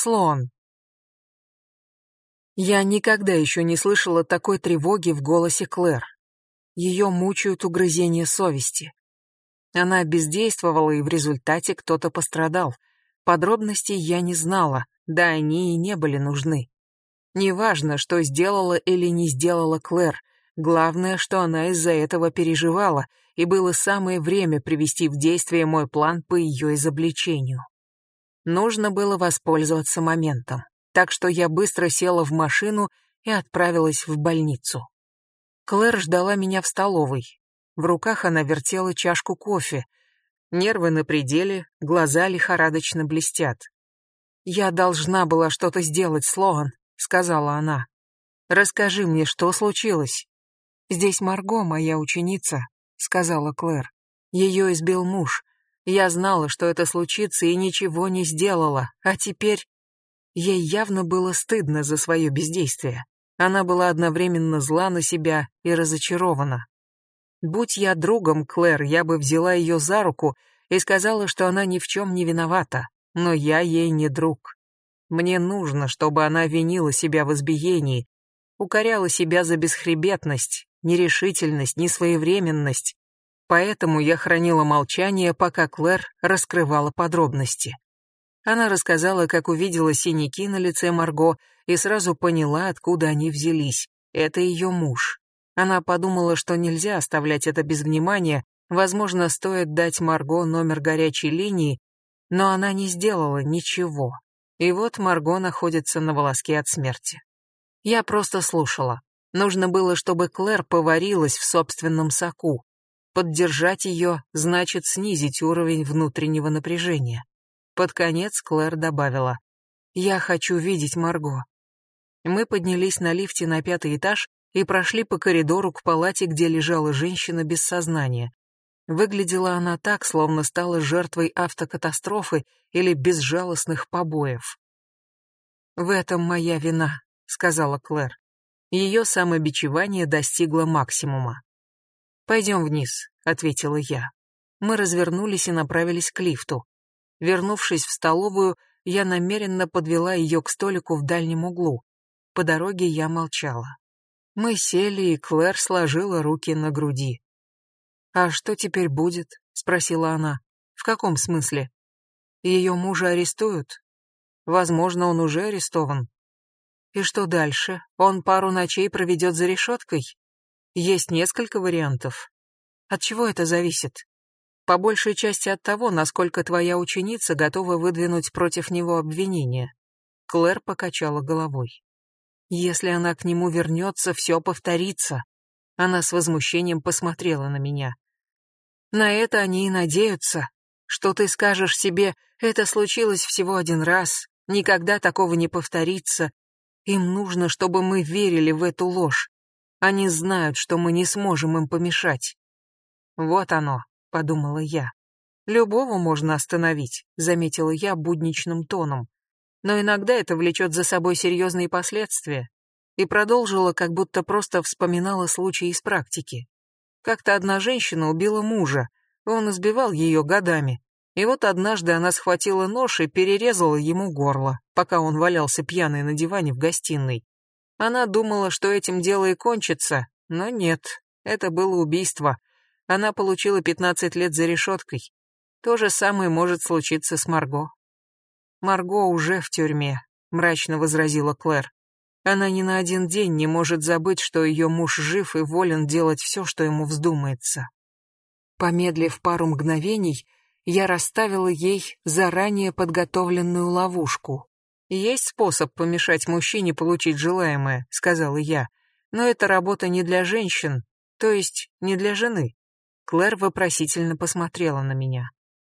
Слон. Я никогда еще не слышала такой тревоги в голосе Клэр. Ее мучают угрызения совести. Она бездействовала, и в результате кто-то пострадал. Подробностей я не знала, да они и не были нужны. Неважно, что сделала или не сделала Клэр, главное, что она из-за этого переживала, и было самое время привести в действие мой план по ее изобличению. Нужно было воспользоваться моментом, так что я быстро села в машину и отправилась в больницу. Клэр ждала меня в столовой. В руках она вертела чашку кофе. Нервы на пределе, глаза лихорадочно блестят. «Я должна была что-то сделать, Слоан», — сказала она. «Расскажи мне, что случилось?» «Здесь Марго, моя ученица», — сказала Клэр. «Ее избил муж. Я знала, что это случится, и ничего не сделала. А теперь...» Ей явно было стыдно за свое бездействие. Она была одновременно зла на себя и разочарована. Будь я другом Клэр, я бы взяла ее за руку и сказала, что она ни в чем не виновата, но я ей не друг. Мне нужно, чтобы она винила себя в избиении, укоряла себя за бесхребетность, нерешительность, несвоевременность. Поэтому я хранила молчание, пока Клэр раскрывала подробности. Она рассказала, как увидела синяки на лице Марго и сразу поняла, откуда они взялись. Это ее муж. Она подумала, что нельзя оставлять это без внимания, возможно, стоит дать Марго номер горячей линии, но она не сделала ничего. И вот Марго находится на волоске от смерти. Я просто слушала. Нужно было, чтобы Клэр поварилась в собственном соку. Поддержать ее значит снизить уровень внутреннего напряжения. Под конец Клэр добавила. «Я хочу видеть Марго». Мы поднялись на лифте на пятый этаж и прошли по коридору к палате, где лежала женщина без сознания. Выглядела она так, словно стала жертвой автокатастрофы или безжалостных побоев. «В этом моя вина», — сказала Клэр. Ее самобичевание достигло максимума. «Пойдем вниз», — ответила я. Мы развернулись и направились к лифту. Вернувшись в столовую, я намеренно подвела ее к столику в дальнем углу. По дороге я молчала. Мы сели, и Клэр сложила руки на груди. «А что теперь будет?» — спросила она. «В каком смысле? Ее мужа арестуют? Возможно, он уже арестован. И что дальше? Он пару ночей проведет за решеткой? Есть несколько вариантов. От чего это зависит? По большей части от того, насколько твоя ученица готова выдвинуть против него обвинения. Клэр покачала головой. Если она к нему вернется, все повторится. Она с возмущением посмотрела на меня. На это они и надеются. Что ты скажешь себе, это случилось всего один раз, никогда такого не повторится, им нужно, чтобы мы верили в эту ложь. Они знают, что мы не сможем им помешать. Вот оно, подумала я. Любого можно остановить, заметила я будничным тоном. Но иногда это влечет за собой серьезные последствия. И продолжила, как будто просто вспоминала случаи из практики. Как-то одна женщина убила мужа, он избивал ее годами. И вот однажды она схватила нож и перерезала ему горло, пока он валялся пьяный на диване в гостиной. Она думала, что этим дело и кончится, но нет, это было убийство. Она получила 15 лет за решеткой. То же самое может случиться с Марго. Марго уже в тюрьме, мрачно возразила Клэр. Она ни на один день не может забыть, что ее муж жив и волен делать все, что ему вздумается. Помедлив пару мгновений, я расставила ей заранее подготовленную ловушку. «Есть способ помешать мужчине получить желаемое», — сказала я. «Но эта работа не для женщин, то есть не для жены». Клэр вопросительно посмотрела на меня.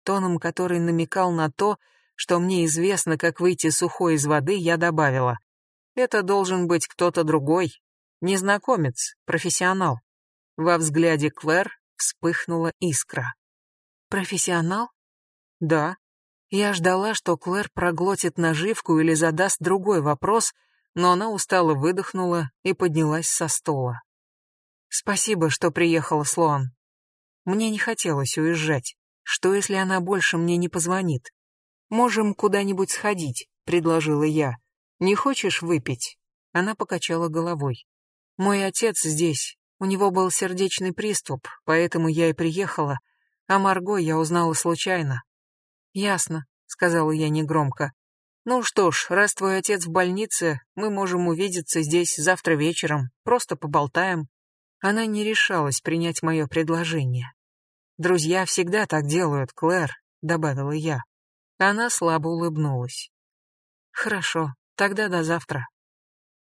Тоном, который намекал на то, что мне известно, как выйти сухой из воды, я добавила. «Это должен быть кто-то другой. Незнакомец, профессионал». Во взгляде Клэр вспыхнула искра. Профессионал? Да. Я ждала, что Клэр проглотит наживку или задаст другой вопрос, но она устало выдохнула и поднялась со стола. Спасибо, что приехала, Слоан. Мне не хотелось уезжать. Что, если она больше мне не позвонит? Можем куда-нибудь сходить. — предложила я. «Не хочешь выпить?» Она покачала головой. «Мой отец здесь. У него был сердечный приступ, поэтому я и приехала. А Марго я узнала случайно». «Ясно», — сказала я негромко. «Ну что ж, раз твой отец в больнице, мы можем увидеться здесь завтра вечером, просто поболтаем». Она не решалась принять мое предложение. «Друзья всегда так делают, Клэр», — добавила я. Она слабо улыбнулась. «Хорошо, тогда до завтра».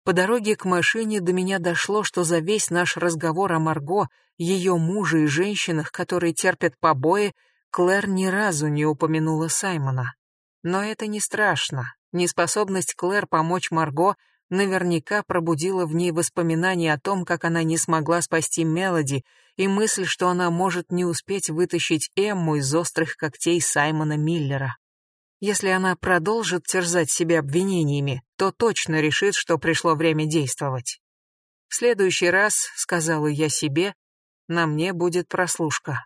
По дороге к машине до меня дошло, что за весь наш разговор о Марго, ее муже и женщинах, которые терпят побои, Клэр ни разу не упомянула Саймона. Но это не страшно. Неспособность Клэр помочь Марго наверняка пробудила в ней воспоминания о том, как она не смогла спасти Мелоди, и мысль, что она может не успеть вытащить Эмму из острых когтей Саймона Миллера. Если она продолжит терзать себя обвинениями, то точно решит, что пришло время действовать. В следующий раз, сказала я себе, на мне будет прослушка.